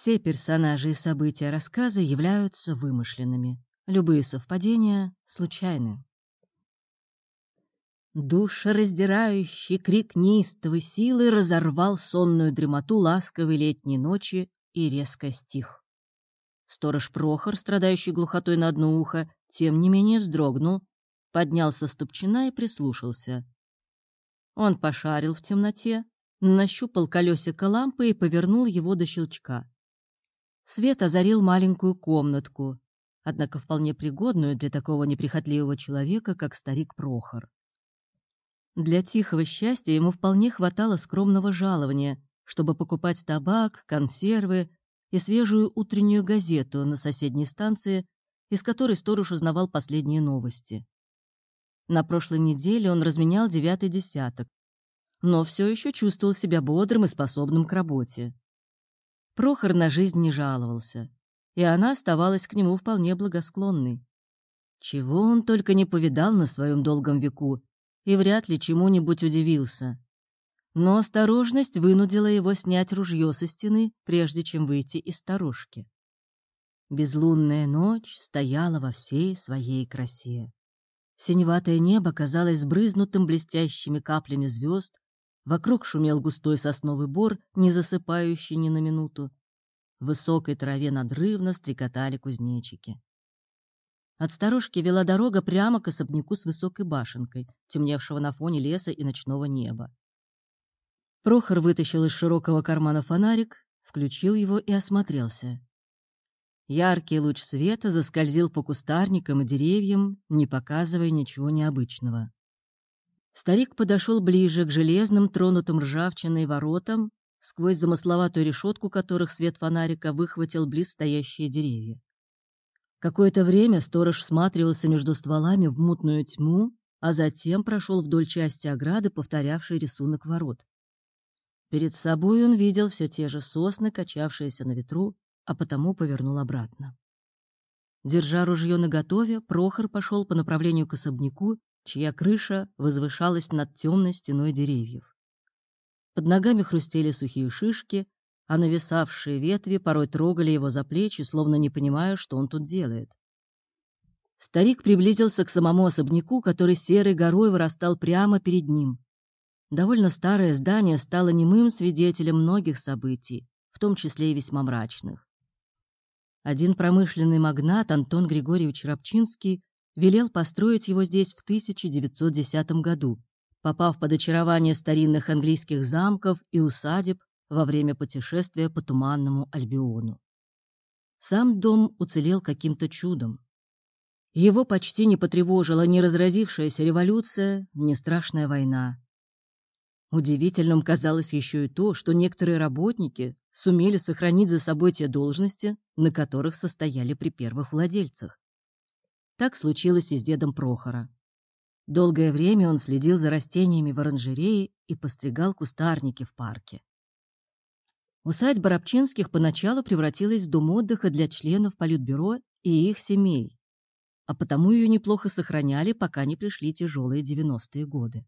Все персонажи и события рассказа являются вымышленными. Любые совпадения случайны. Душераздирающий крик неистовой силы разорвал сонную дремоту ласковой летней ночи и резко стих. Сторож Прохор, страдающий глухотой на одно ухо, тем не менее вздрогнул, поднялся с топчина и прислушался. Он пошарил в темноте, нащупал колесико лампы и повернул его до щелчка. Свет озарил маленькую комнатку, однако вполне пригодную для такого неприхотливого человека, как старик Прохор. Для тихого счастья ему вполне хватало скромного жалования, чтобы покупать табак, консервы и свежую утреннюю газету на соседней станции, из которой сторож узнавал последние новости. На прошлой неделе он разменял девятый десяток, но все еще чувствовал себя бодрым и способным к работе. Прохор на жизнь не жаловался и она оставалась к нему вполне благосклонной. Чего он только не повидал на своем долгом веку и вряд ли чему-нибудь удивился. Но осторожность вынудила его снять ружье со стены, прежде чем выйти из сторожки. Безлунная ночь стояла во всей своей красе. Синеватое небо казалось сбрызнутым блестящими каплями звезд, вокруг шумел густой сосновый бор, не засыпающий ни на минуту, в высокой траве надрывно стрекотали кузнечики. От сторожки вела дорога прямо к особняку с высокой башенкой, темневшего на фоне леса и ночного неба. Прохор вытащил из широкого кармана фонарик, включил его и осмотрелся. Яркий луч света заскользил по кустарникам и деревьям, не показывая ничего необычного. Старик подошел ближе к железным, тронутым ржавчиной воротам сквозь замысловатую решетку которых свет фонарика выхватил близ стоящие деревья. Какое-то время сторож всматривался между стволами в мутную тьму, а затем прошел вдоль части ограды, повторявшей рисунок ворот. Перед собой он видел все те же сосны, качавшиеся на ветру, а потому повернул обратно. Держа ружье наготове, Прохор пошел по направлению к особняку, чья крыша возвышалась над темной стеной деревьев. Под ногами хрустели сухие шишки, а нависавшие ветви порой трогали его за плечи, словно не понимая, что он тут делает. Старик приблизился к самому особняку, который серой горой вырастал прямо перед ним. Довольно старое здание стало немым свидетелем многих событий, в том числе и весьма мрачных. Один промышленный магнат Антон Григорьевич Рабчинский велел построить его здесь в 1910 году, попав под очарование старинных английских замков и усадеб во время путешествия по туманному Альбиону. Сам дом уцелел каким-то чудом. Его почти не потревожила ни разразившаяся революция, ни страшная война. Удивительным казалось еще и то, что некоторые работники сумели сохранить за собой те должности, на которых состояли при первых владельцах. Так случилось и с дедом Прохора. Долгое время он следил за растениями в оранжерее и постригал кустарники в парке. Усадьба Рабчинских поначалу превратилась в дом отдыха для членов Политбюро и их семей, а потому ее неплохо сохраняли, пока не пришли тяжелые 90-е годы.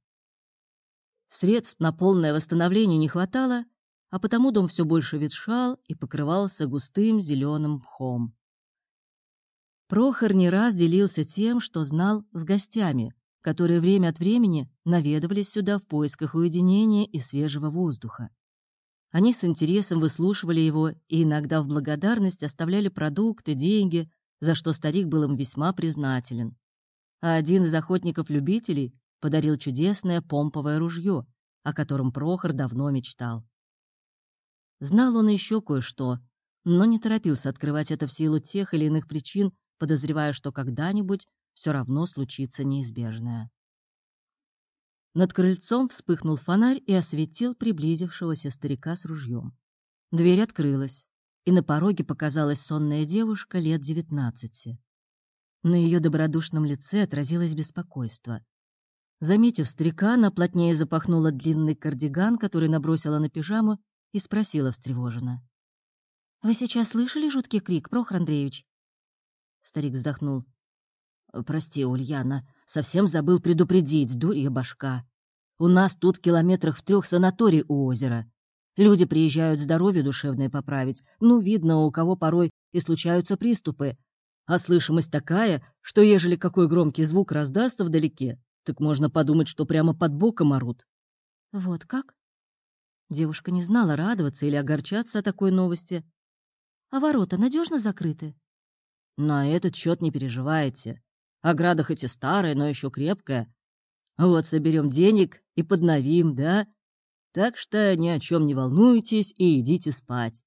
Средств на полное восстановление не хватало, а потому дом все больше ветшал и покрывался густым зеленым мхом. Прохор не раз делился тем, что знал с гостями, которые время от времени наведывались сюда в поисках уединения и свежего воздуха. Они с интересом выслушивали его и иногда в благодарность оставляли продукты, деньги, за что старик был им весьма признателен. А один из охотников-любителей подарил чудесное помповое ружье, о котором Прохор давно мечтал. Знал он еще кое-что, но не торопился открывать это в силу тех или иных причин, подозревая, что когда-нибудь все равно случится неизбежное. Над крыльцом вспыхнул фонарь и осветил приблизившегося старика с ружьем. Дверь открылась, и на пороге показалась сонная девушка лет девятнадцати. На ее добродушном лице отразилось беспокойство. Заметив старика, она плотнее запахнула длинный кардиган, который набросила на пижаму, и спросила встревоженно. «Вы сейчас слышали жуткий крик, Прохор Андреевич?» Старик вздохнул. «Прости, Ульяна, совсем забыл предупредить, дурья башка. У нас тут километрах в трех санаторий у озера. Люди приезжают здоровье душевное поправить. Ну, видно, у кого порой и случаются приступы. А слышимость такая, что ежели какой громкий звук раздастся вдалеке, так можно подумать, что прямо под боком орут. Вот как? Девушка не знала, радоваться или огорчаться о такой новости. А ворота надежно закрыты? На этот счет не переживайте. Ограда хоть и старая, но еще крепкая. Вот соберем денег и подновим, да? Так что ни о чем не волнуйтесь и идите спать.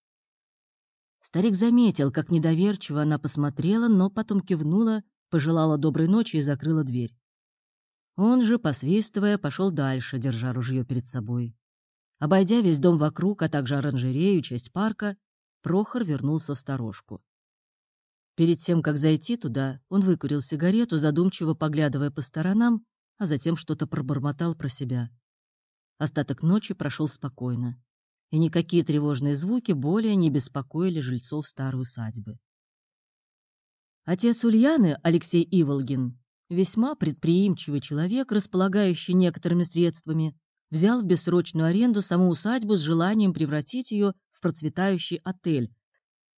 Старик заметил, как недоверчиво она посмотрела, но потом кивнула, пожелала доброй ночи и закрыла дверь. Он же, посвистывая, пошел дальше, держа ружье перед собой. Обойдя весь дом вокруг, а также оранжерею, часть парка, Прохор вернулся в сторожку. Перед тем, как зайти туда, он выкурил сигарету, задумчиво поглядывая по сторонам, а затем что-то пробормотал про себя. Остаток ночи прошел спокойно, и никакие тревожные звуки более не беспокоили жильцов старой усадьбы. Отец Ульяны, Алексей Иволгин, весьма предприимчивый человек, располагающий некоторыми средствами, взял в бессрочную аренду саму усадьбу с желанием превратить ее в процветающий отель,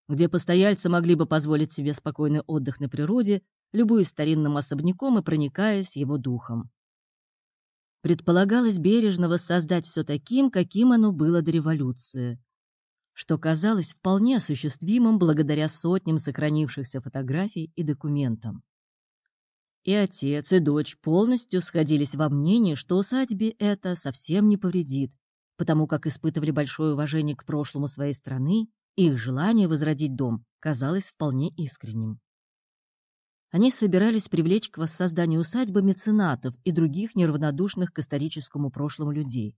где постояльцы могли бы позволить себе спокойный отдых на природе, любуясь старинным особняком и проникаясь его духом. Предполагалось бережно воссоздать все таким, каким оно было до революции, что казалось вполне осуществимым благодаря сотням сохранившихся фотографий и документам. И отец, и дочь полностью сходились во мнении, что усадьбе это совсем не повредит, потому как испытывали большое уважение к прошлому своей страны, их желание возродить дом казалось вполне искренним. Они собирались привлечь к воссозданию усадьбы меценатов и других неравнодушных к историческому прошлому людей.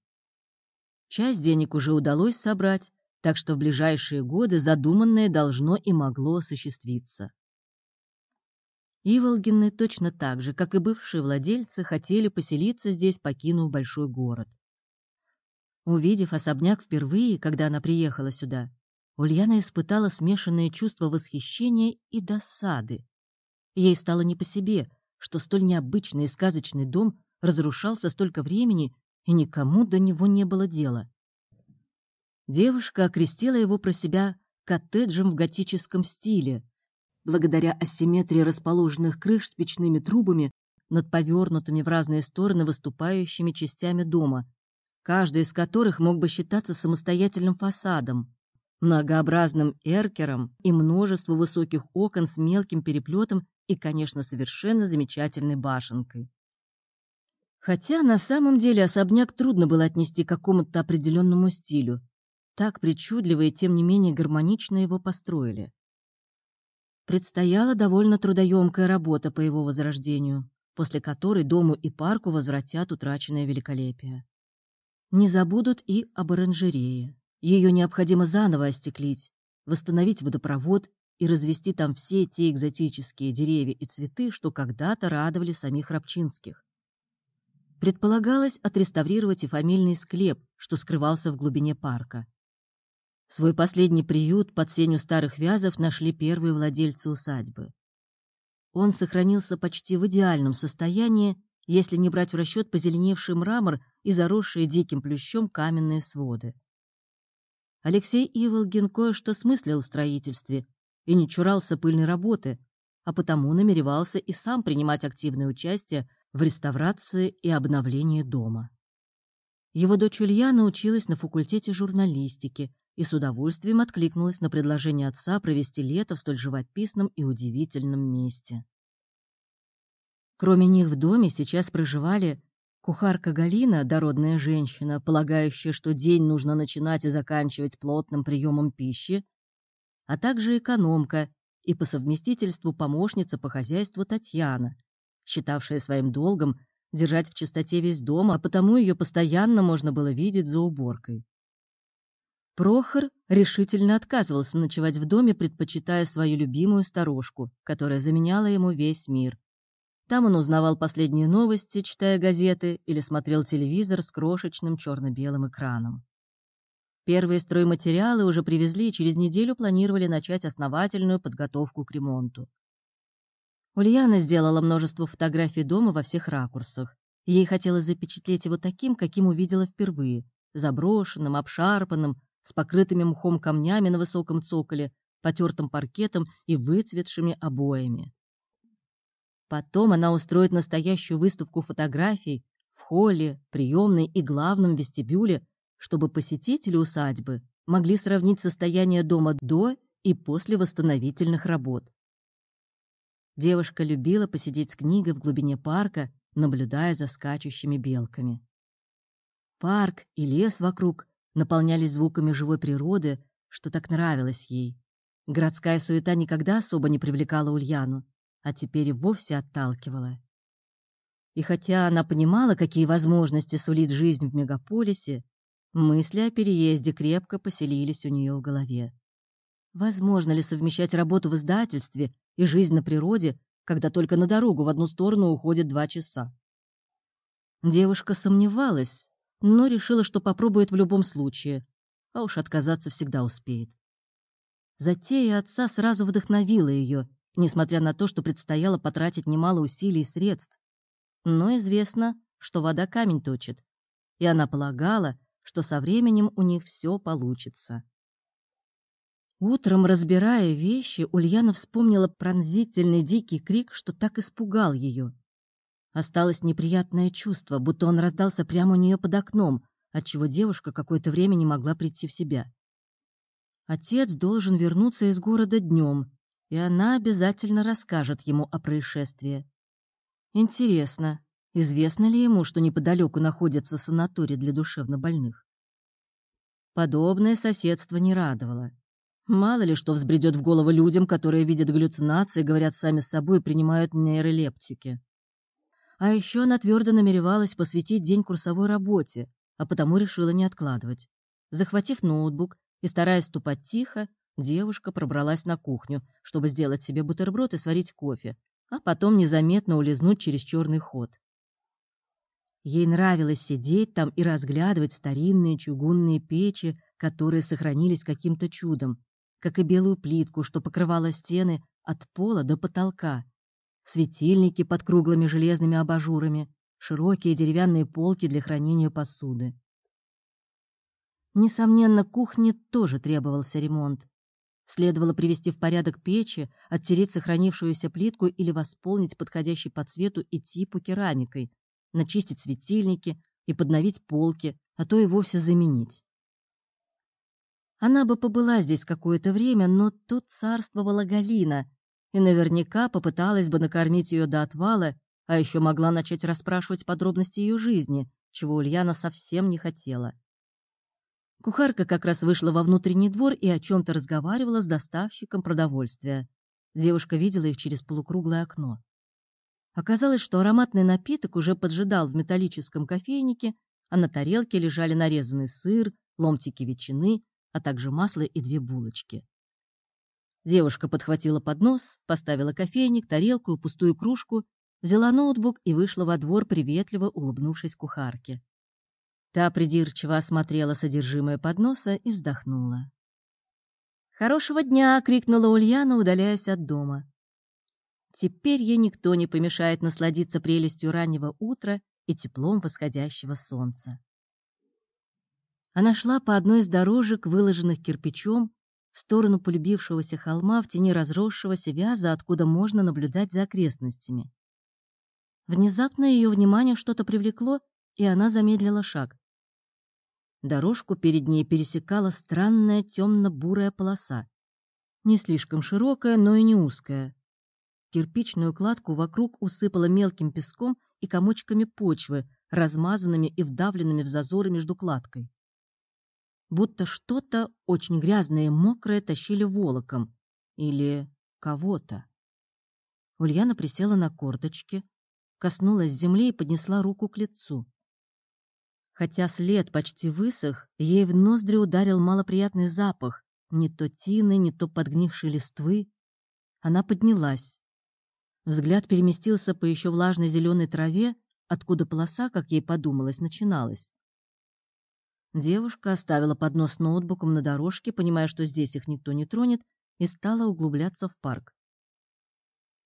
Часть денег уже удалось собрать, так что в ближайшие годы задуманное должно и могло осуществиться. Иволгины точно так же, как и бывшие владельцы, хотели поселиться здесь, покинув большой город. Увидев особняк впервые, когда она приехала сюда, Ульяна испытала смешанные чувства восхищения и досады. Ей стало не по себе, что столь необычный и сказочный дом разрушался столько времени, и никому до него не было дела. Девушка окрестила его про себя коттеджем в готическом стиле, благодаря асимметрии расположенных крыш с печными трубами над повернутыми в разные стороны выступающими частями дома, каждый из которых мог бы считаться самостоятельным фасадом, многообразным эркером и множество высоких окон с мелким переплетом и, конечно, совершенно замечательной башенкой. Хотя на самом деле особняк трудно было отнести к какому-то определенному стилю. Так причудливо и тем не менее гармонично его построили. Предстояла довольно трудоемкая работа по его возрождению, после которой дому и парку возвратят утраченное великолепие. Не забудут и об оранжерее. Ее необходимо заново остеклить, восстановить водопровод и развести там все те экзотические деревья и цветы, что когда-то радовали самих Рабчинских. Предполагалось отреставрировать и фамильный склеп, что скрывался в глубине парка. Свой последний приют под сенью старых вязов нашли первые владельцы усадьбы. Он сохранился почти в идеальном состоянии, если не брать в расчет позеленевший мрамор и заросшие диким плющом каменные своды. Алексей Иволгин кое-что смыслил в строительстве и не чурался пыльной работы, а потому намеревался и сам принимать активное участие в реставрации и обновлении дома. Его дочь Ульяна училась на факультете журналистики и с удовольствием откликнулась на предложение отца провести лето в столь живописном и удивительном месте. Кроме них в доме сейчас проживали кухарка Галина, дородная женщина, полагающая, что день нужно начинать и заканчивать плотным приемом пищи, а также экономка и по совместительству помощница по хозяйству Татьяна, считавшая своим долгом держать в чистоте весь дом, а потому ее постоянно можно было видеть за уборкой. Прохор решительно отказывался ночевать в доме, предпочитая свою любимую сторожку, которая заменяла ему весь мир. Там он узнавал последние новости, читая газеты или смотрел телевизор с крошечным черно-белым экраном. Первые стройматериалы уже привезли и через неделю планировали начать основательную подготовку к ремонту. Ульяна сделала множество фотографий дома во всех ракурсах. Ей хотелось запечатлеть его таким, каким увидела впервые – заброшенным, обшарпанным, с покрытыми мхом камнями на высоком цоколе, потертым паркетом и выцветшими обоями. Потом она устроит настоящую выставку фотографий в холле, приемной и главном вестибюле, чтобы посетители усадьбы могли сравнить состояние дома до и после восстановительных работ. Девушка любила посидеть с книгой в глубине парка, наблюдая за скачущими белками. Парк и лес вокруг наполнялись звуками живой природы, что так нравилось ей. Городская суета никогда особо не привлекала Ульяну, а теперь и вовсе отталкивала. И хотя она понимала, какие возможности сулит жизнь в мегаполисе, мысли о переезде крепко поселились у нее в голове. Возможно ли совмещать работу в издательстве и жизнь на природе, когда только на дорогу в одну сторону уходит два часа? Девушка сомневалась, но решила, что попробует в любом случае, а уж отказаться всегда успеет. Затея отца сразу вдохновила ее, несмотря на то, что предстояло потратить немало усилий и средств. Но известно, что вода камень точит, и она полагала, что со временем у них все получится. Утром, разбирая вещи, Ульяна вспомнила пронзительный дикий крик, что так испугал ее. Осталось неприятное чувство, будто он раздался прямо у нее под окном, отчего девушка какое-то время не могла прийти в себя. Отец должен вернуться из города днем, и она обязательно расскажет ему о происшествии. Интересно, известно ли ему, что неподалеку находится санаторий для душевнобольных? Подобное соседство не радовало. Мало ли что взбредет в голову людям, которые видят галлюцинации, говорят сами с собой и принимают нейролептики. А еще она твердо намеревалась посвятить день курсовой работе, а потому решила не откладывать. Захватив ноутбук и стараясь ступать тихо, Девушка пробралась на кухню, чтобы сделать себе бутерброд и сварить кофе, а потом незаметно улизнуть через черный ход. Ей нравилось сидеть там и разглядывать старинные чугунные печи, которые сохранились каким-то чудом, как и белую плитку, что покрывала стены от пола до потолка, светильники под круглыми железными абажурами, широкие деревянные полки для хранения посуды. Несомненно, кухне тоже требовался ремонт. Следовало привести в порядок печи, оттереть сохранившуюся плитку или восполнить подходящей по цвету и типу керамикой, начистить светильники и подновить полки, а то и вовсе заменить. Она бы побыла здесь какое-то время, но тут царствовала Галина, и наверняка попыталась бы накормить ее до отвала, а еще могла начать расспрашивать подробности ее жизни, чего Ульяна совсем не хотела. Кухарка как раз вышла во внутренний двор и о чем-то разговаривала с доставщиком продовольствия. Девушка видела их через полукруглое окно. Оказалось, что ароматный напиток уже поджидал в металлическом кофейнике, а на тарелке лежали нарезанный сыр, ломтики ветчины, а также масло и две булочки. Девушка подхватила поднос, поставила кофейник, тарелку и пустую кружку, взяла ноутбук и вышла во двор, приветливо улыбнувшись кухарке. Та придирчиво осмотрела содержимое подноса и вздохнула. «Хорошего дня!» — крикнула Ульяна, удаляясь от дома. Теперь ей никто не помешает насладиться прелестью раннего утра и теплом восходящего солнца. Она шла по одной из дорожек, выложенных кирпичом, в сторону полюбившегося холма в тени разросшегося вяза, откуда можно наблюдать за окрестностями. Внезапно ее внимание что-то привлекло, и она замедлила шаг. Дорожку перед ней пересекала странная темно-бурая полоса. Не слишком широкая, но и не узкая. Кирпичную кладку вокруг усыпала мелким песком и комочками почвы, размазанными и вдавленными в зазоры между кладкой. Будто что-то очень грязное и мокрое тащили волоком. Или кого-то. Ульяна присела на корточки, коснулась земли и поднесла руку к лицу. Хотя след почти высох, ей в ноздри ударил малоприятный запах, не то тины, не то подгнившей листвы. Она поднялась. Взгляд переместился по еще влажной зеленой траве, откуда полоса, как ей подумалось, начиналась. Девушка оставила поднос с ноутбуком на дорожке, понимая, что здесь их никто не тронет, и стала углубляться в парк.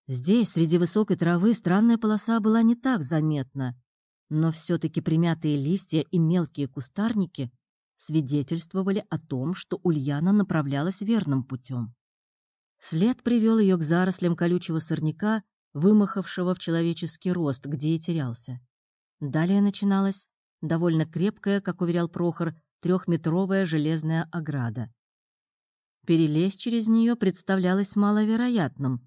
Здесь, среди высокой травы, странная полоса была не так заметна, но все-таки примятые листья и мелкие кустарники свидетельствовали о том, что Ульяна направлялась верным путем. След привел ее к зарослям колючего сорняка, вымахавшего в человеческий рост, где и терялся. Далее начиналась довольно крепкая, как уверял Прохор, трехметровая железная ограда. Перелезть через нее представлялось маловероятным,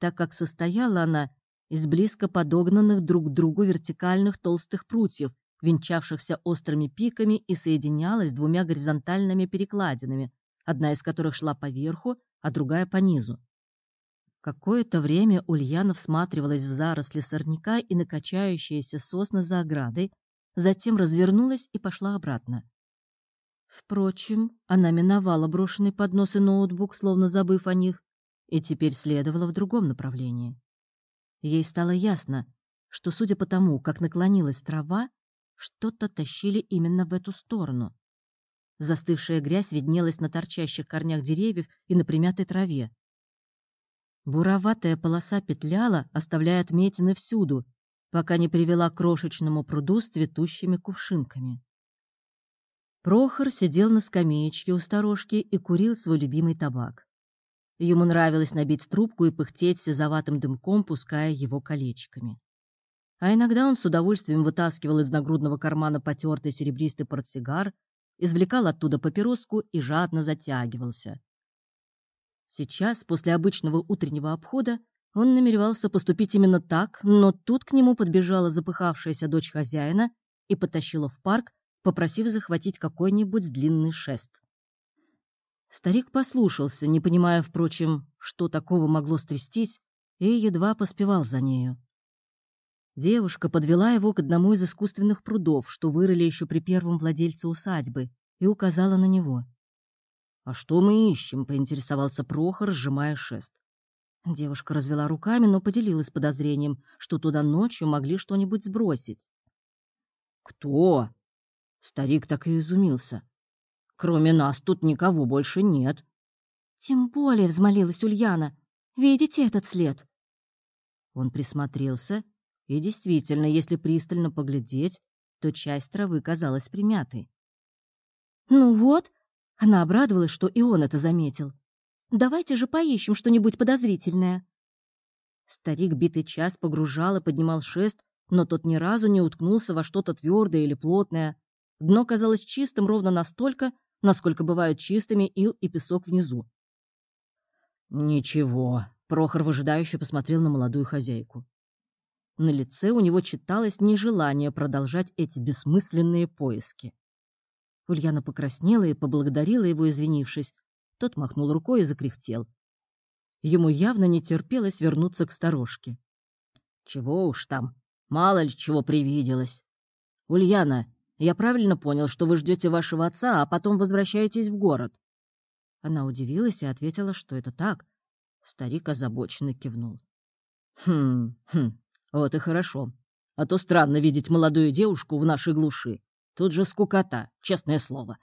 так как состояла она из близко подогнанных друг к другу вертикальных толстых прутьев, венчавшихся острыми пиками и соединялась двумя горизонтальными перекладинами, одна из которых шла по верху, а другая по низу. Какое-то время Ульяна всматривалась в заросли сорняка и накачающиеся сосны за оградой, затем развернулась и пошла обратно. Впрочем, она миновала брошенный поднос и ноутбук, словно забыв о них, и теперь следовала в другом направлении. Ей стало ясно, что, судя по тому, как наклонилась трава, что-то тащили именно в эту сторону. Застывшая грязь виднелась на торчащих корнях деревьев и на примятой траве. Буроватая полоса петляла, оставляя отметины всюду, пока не привела к крошечному пруду с цветущими кувшинками. Прохор сидел на скамеечке у сторожки и курил свой любимый табак. Ему нравилось набить трубку и пыхтеть сизоватым дымком, пуская его колечками а иногда он с удовольствием вытаскивал из нагрудного кармана потертый серебристый портсигар, извлекал оттуда папироску и жадно затягивался. Сейчас, после обычного утреннего обхода, он намеревался поступить именно так, но тут к нему подбежала запыхавшаяся дочь хозяина и потащила в парк, попросив захватить какой-нибудь длинный шест. Старик послушался, не понимая, впрочем, что такого могло стрястись, и едва поспевал за нею. Девушка подвела его к одному из искусственных прудов, что вырыли еще при первом владельце усадьбы, и указала на него. «А что мы ищем?» — поинтересовался Прохор, сжимая шест. Девушка развела руками, но поделилась подозрением, что туда ночью могли что-нибудь сбросить. «Кто?» Старик так и изумился. «Кроме нас тут никого больше нет». «Тем более», — взмолилась Ульяна, — «видите этот след?» Он присмотрелся и действительно, если пристально поглядеть, то часть травы казалась примятой. «Ну вот!» — она обрадовалась, что и он это заметил. «Давайте же поищем что-нибудь подозрительное». Старик битый час погружал и поднимал шест, но тот ни разу не уткнулся во что-то твердое или плотное. Дно казалось чистым ровно настолько, насколько бывают чистыми ил и песок внизу. «Ничего», — Прохор выжидающе посмотрел на молодую хозяйку. На лице у него читалось нежелание продолжать эти бессмысленные поиски. Ульяна покраснела и поблагодарила его, извинившись. Тот махнул рукой и закряхтел. Ему явно не терпелось вернуться к сторожке. Чего уж там, мало ли чего привиделось. Ульяна, я правильно понял, что вы ждете вашего отца, а потом возвращаетесь в город? Она удивилась и ответила, что это так. Старик озабоченно кивнул. Хм, хм, вот и хорошо. А то странно видеть молодую девушку в нашей глуши. Тут же скукота, честное слово.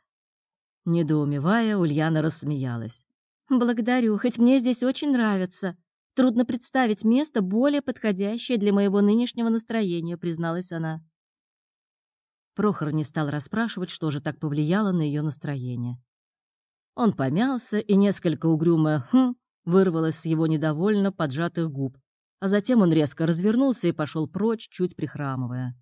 Недоумевая, Ульяна рассмеялась. «Благодарю, хоть мне здесь очень нравится. Трудно представить место, более подходящее для моего нынешнего настроения», призналась она. Прохор не стал расспрашивать, что же так повлияло на ее настроение. Он помялся, и несколько угрюмое «хм» вырвалось с его недовольно поджатых губ, а затем он резко развернулся и пошел прочь, чуть прихрамывая.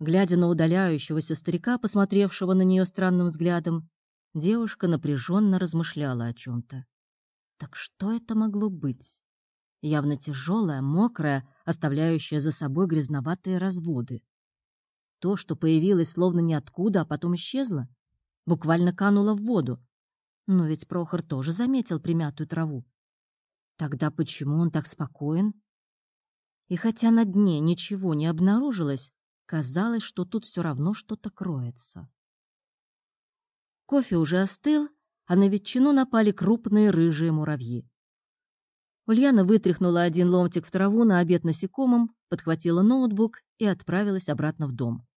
Глядя на удаляющегося старика, посмотревшего на нее странным взглядом, девушка напряженно размышляла о чем-то. Так что это могло быть? Явно тяжелое, мокрое, оставляющее за собой грязноватые разводы. То, что появилось словно ниоткуда, а потом исчезло, буквально кануло в воду. Но ведь Прохор тоже заметил примятую траву. Тогда почему он так спокоен? И хотя на дне ничего не обнаружилось, казалось, что тут все равно что-то кроется. Кофе уже остыл, а на ветчину напали крупные рыжие муравьи. Ульяна вытряхнула один ломтик в траву на обед насекомым, подхватила ноутбук и отправилась обратно в дом.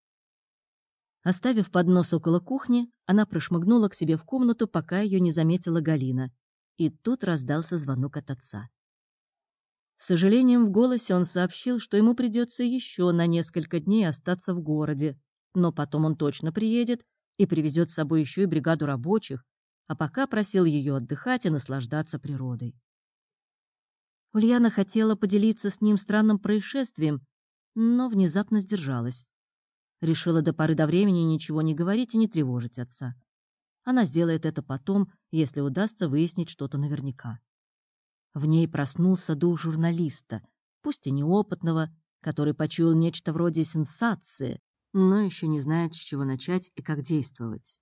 Оставив поднос около кухни, она прошмыгнула к себе в комнату, пока ее не заметила Галина, и тут раздался звонок от отца. С сожалением в голосе он сообщил, что ему придется еще на несколько дней остаться в городе, но потом он точно приедет и привезет с собой еще и бригаду рабочих, а пока просил ее отдыхать и наслаждаться природой. Ульяна хотела поделиться с ним странным происшествием, но внезапно сдержалась. Решила до поры до времени ничего не говорить и не тревожить отца. Она сделает это потом, если удастся выяснить что-то наверняка. В ней проснулся дух журналиста, пусть и неопытного, который почуял нечто вроде сенсации, но еще не знает, с чего начать и как действовать.